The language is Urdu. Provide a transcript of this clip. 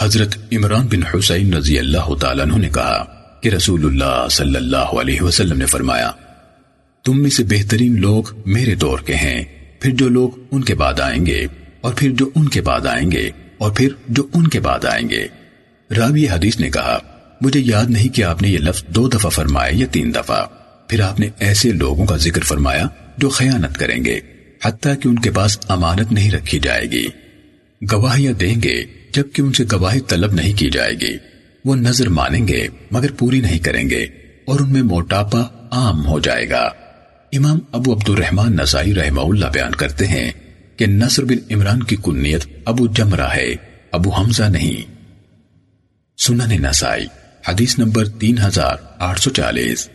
حضرت عمران بن حسین رضی اللہ تعالیٰ عنہ نے کہا کہ رسول اللہ صلی اللہ علیہ وسلم نے فرمایا، تم میں سے بہترین لوگ میرے دور کے ہیں، پھر جو لوگ ان کے بعد آئیں گے، اور پھر جو ان کے بعد آئیں گے، اور پھر جو ان کے بعد آئیں گے۔ راوی حدیث نے کہا، مجھے یاد نہیں کہ آپ نے یہ لفظ دو دفعہ فرمایا یا تین دفعہ۔ پھر آپ نے ایسے لوگوں کا ذکر فرمایا جو خیانت کریں گے، حتیٰ کہ ان کے پاس امانت نہیں رکھی جائے گی۔ گواہیاں دیں گے جبکہ ان سے گواہی طلب نہیں کی جائے گی۔ وہ نظر مانیں گے، مگر پوری نہیں کریں گے، اور ان میں موٹاپا عام ہو جائے گا۔ امام ابو عبد الرحمن نسائی رحمہ اللہ بیان کرتے ہیں کہ نصر بن عمران کی کنیت ابو جمرہ ہے، ابو حمزہ نہیں۔ سنن نسائی، حدیث نمبر تین ہزار آٹھ سو چالیس۔